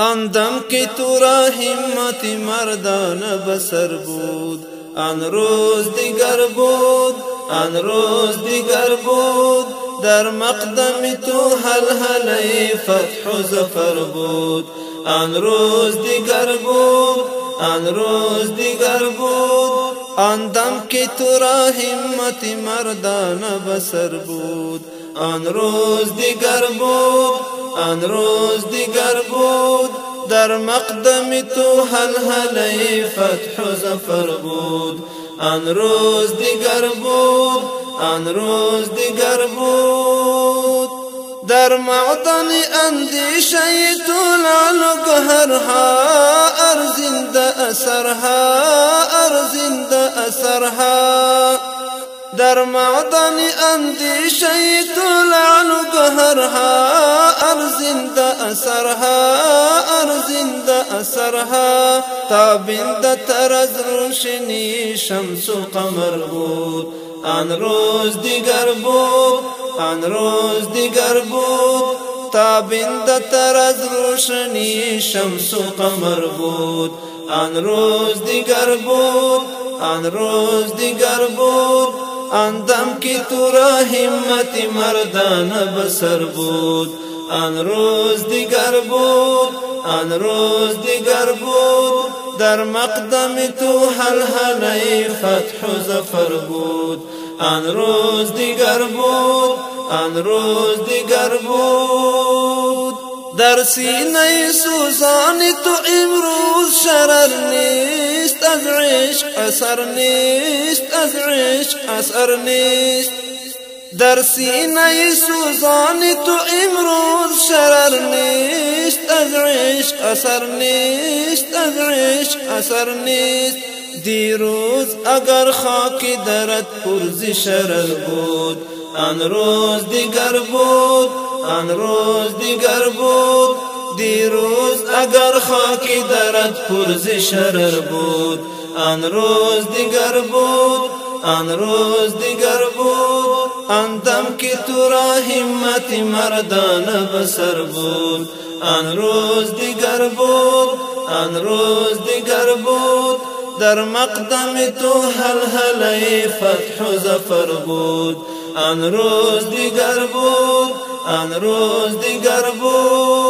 آن دم که تو را همت مردان بسر بود آن روز دیگر بود آن روز دیگر بود. در مقدم تو هلهله‌ی فتح و ظفر بود. آن روز دیگر بود آن روز دیگر بود. آن دم که تو را همت مردان بسر بود. آن روز دیگر بود آن روز دیگر بود. در مقدم تو هلهله‌ی فتح و ظفر بود. آن روز دیگر بود آن روز دیگر بود. در معدن اندیشه تو لعل و گهرها ارزند اثرها ارزند اثرها. در معدن اندیشه لعل و گهرها ارزند اثرها ارزند اثرها تابند تر از روشنی شمس و قمر بود۔ آن روز دیگر بود آن روز دیگر بود۔ تابند تر از روشنی شمس و قمر بود۔ آن روز دیگر بود آن روز دیگر بود۔ آن دم که تو را همت مردان بسر بود آن روز دیگر بود آن روز دیگر بود در مقدم تو هلهله‌ی فتح و ظفر بود. آن روز دیگر بود آن روز دیگر بود. در سینه سوزان تو امروز شرر نیست. از عشق اثر نیست از عشق اثر نیست. در سینه سوزان تو امروز شرر نیست از عشق اثر نیست از عشق اثر نیست. دیروز اگر خاک درت پر ز شرر بود آن روز دیگر بود آن روز دیگر بود. دیروز اگر خاک درت پر ز شرر بود آن روز دیگر بود آن روز دیگر بود. آن دم که تو را همت مردان بسر بود آن روز دیگر بود آن روز دیگر بود. در مقدم تو هلهله‌ی فتح و ظفر بود. آن روز دیگر بود آن روز دیگر بود.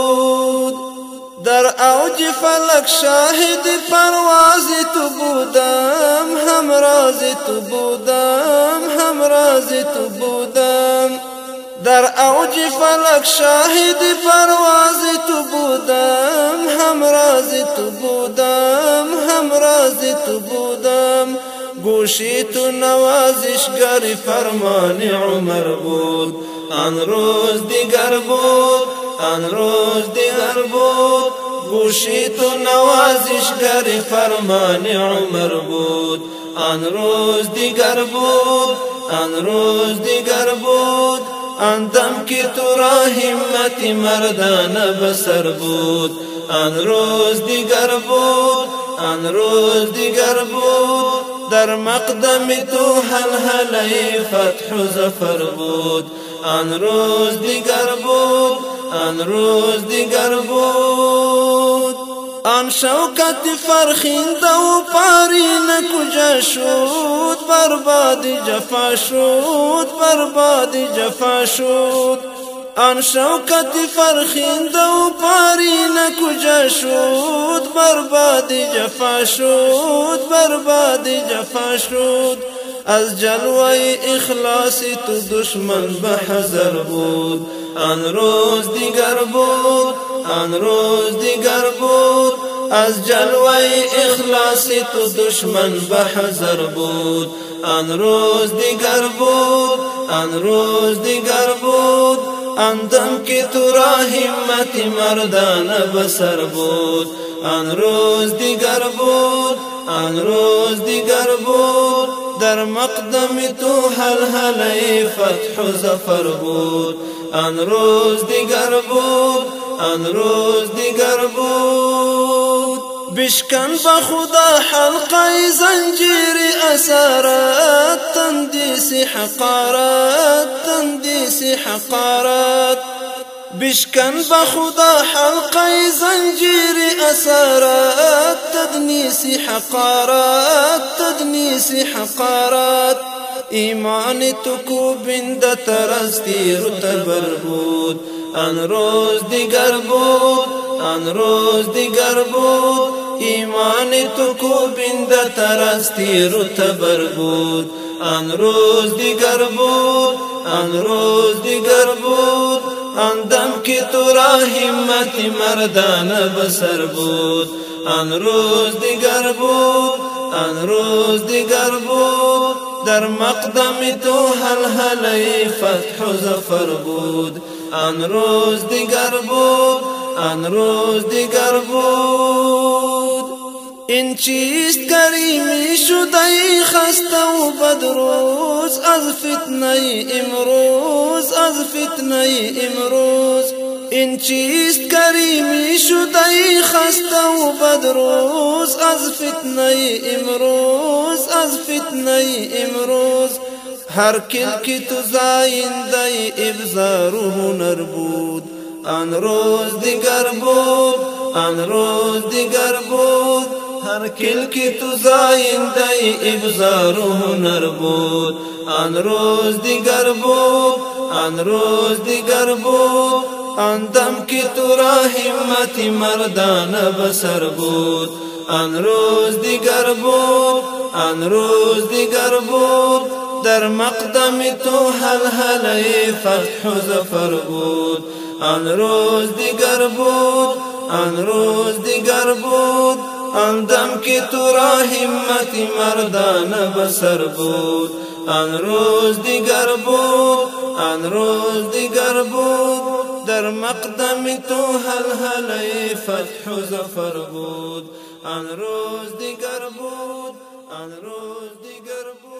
در اوج فلک شاهد پرواز تو بودم هم راز تو بودم هم راز تو بودم. در اوج فلک شاهد پرواز تو بودم هم راز تو بودم هم راز تو بودم. گوش تو نوازشگر فرمان عمر بود آن روز دیگر بود. آن روز دیگر بود گوش تو نوازشگر فرمان عمر بود. آن روز دیگر بود آن روز دیگر بود. آن دم که تو را همت مردان بسر بود. آن روز دیگر بود آن روز دیگر بود. در مقدم تو هلهله‌ی فتح و ظفر بود. آن روز دیگر بود آن روز دیگر بود. آن شوکت فرخنده‌ی پارین کجا شد. برباد جفا شد برباد جفا شد. آن شوکت فرخنده و پارین کجا شد. برباد جفا شد برباد جفا شد. از جلوه اخلاص تو دشمن به حذر بود آن روز دیگر بود آن روز دیگر بود از جلوه اخلاص تو دشمن به حذر بود. آن روز دیگر بود آن روز دیگر بود آن دم که تو را همت مردان بسر بود. آن روز دیگر بود آن روز دیگر بود در مقدم تو هلهله فتح و ظفر بود. آن روز دیگر بود آن روز دیگر بود. بشکن با خدا حلقه زنجیر اسارات تندیس حقارات تندیس حقارات. بشکن با خدا حلقه زنجیر خسارات تدنيس حقارات تدنيس حقارات. ایمان تو کو بند ترستی رتبر بود. آن روز دیگر بود آن روز دیگر بود. ایمان تو کو بند ترستی رتبر بود. آن روز دیگر بود آن روز دیگر بود. آن دم که تو را همت مردان بسر بود. آن روز دیگر بود آن روز دیگر بود. در مقدم تو هل هلی فتح و زفر بود. آن روز دیگر بود آن روز دیگر بود. این چیست کریمی شده خسته و بدروز؟ از فتنه امروز از فتنه امروز. این چیست کریمی شده خسته و بدروز؟ از فتنه امروز. از فتنه امروز هر کل که تو زاینده ابزار و هنر بود۔ آن روز دیگر بود آن روز دیگر بود۔ هر کل که تو زاینده ابزار و هنر بود۔ آن روز دیگر بود آن روز دیگر بود۔ آن دم که تو را همت مردان بسر بود۔ آن روز دیگر بود آن روز دیگر بود. در مقدم تو هلهله فتح و ظفر بود. آن روز دیگر بود آن روز دیگر بود. آن دم که تو را همت مردان بسر بود. آن روز دیگر بود آن روز دیگر بود. در مقدم تو هل هلی فتح و زفر بود. آن روز دیگر بود آن روز دیگر بود آن روز دیگر